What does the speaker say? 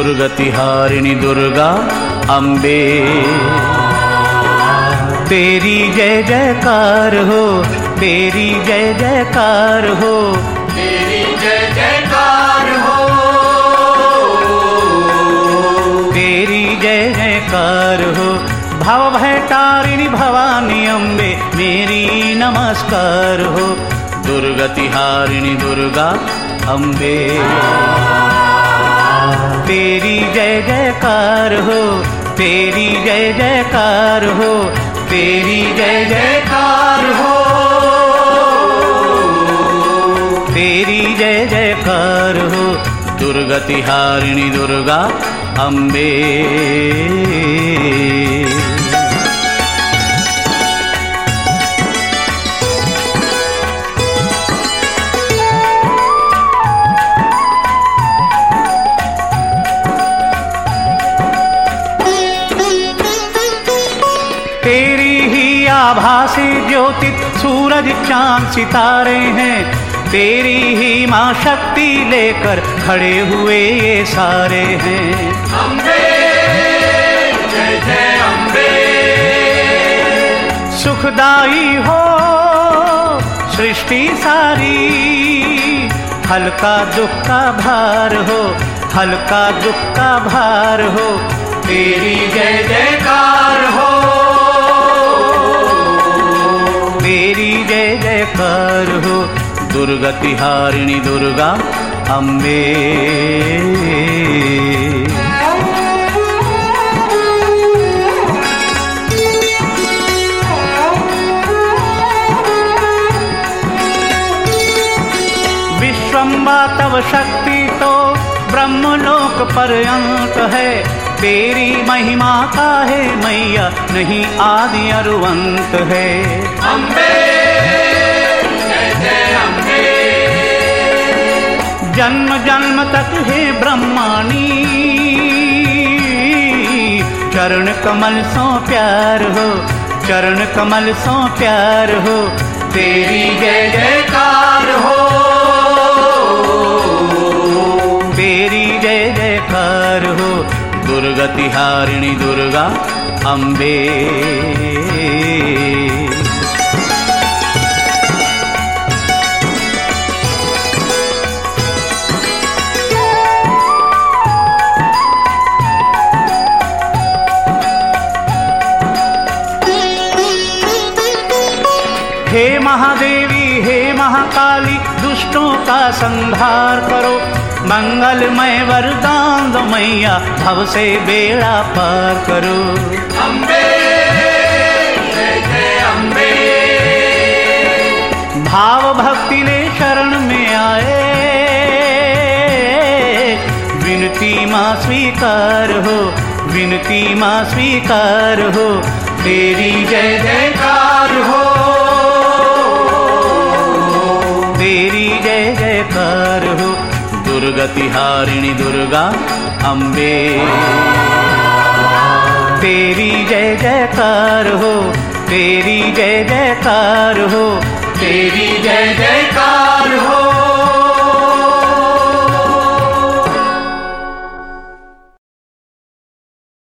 दुर्गतिहारिणि दुर्गा अम्बे तेरी जय जयकार हो तेरी जय जयकार हो। तेरी जय जयकार हो। तेरी जय जयकार हो। भव भयतारिणि भवानी अम्बे मेरी नमस्कार हो। दुर्गतिहारिणि दुर्गा अम्बे तेरी जय जयकार हो, तेरी जय जयकार हो, तेरी जय जयकार हो। तेरी जय जयकार हो, दुर्गतिहारिणि दुर्गा अम्बे आभासी ज्योति सूरज चाँद सितारे हैं। तेरी ही माँ शक्ति लेकर खड़े हुए ये सारे हैं। अम्बे जय जय अम्बे सुखदाई हो सृष्टि सारी। हल्का दुख का भार हो हल्का दुख का भार हो। तेरी जय जयकार हो। तेरी जय जयकार हो दुर्गतिहारिणि दुर्गा अम्बे विश्वम्बा तव शक्ति तो ब्रह्मलोक पर्यंत है। तेरी महिमा का है मैया नहीं आदि अरुवंत है। अम्बे अम्बे। जन्म जन्म तक है ब्रह्माणी चरण कमल सो प्यार हो चरण कमल सो प्यार हो तेरी दुर्गतिहारिणि दुर्गा अम्बे हे महादेवी हे महाकाली दुष्टों का संहार करो। मंगलमय वरदान दो मैया भव से बेड़ा पार करो। अम्बे जय जय अम्बे। भाव भक्ति ले शरण में आए। विनती माँ स्वीकार हो विनती माँ स्वीकार हो तेरी जय जयकार हो। तेरी जय जयकार हो। दुर्गतिहारिणि दुर्गा अम्बे। तेरी जय जयकार हो तेरी जय जयकार हो तेरी जय जयकार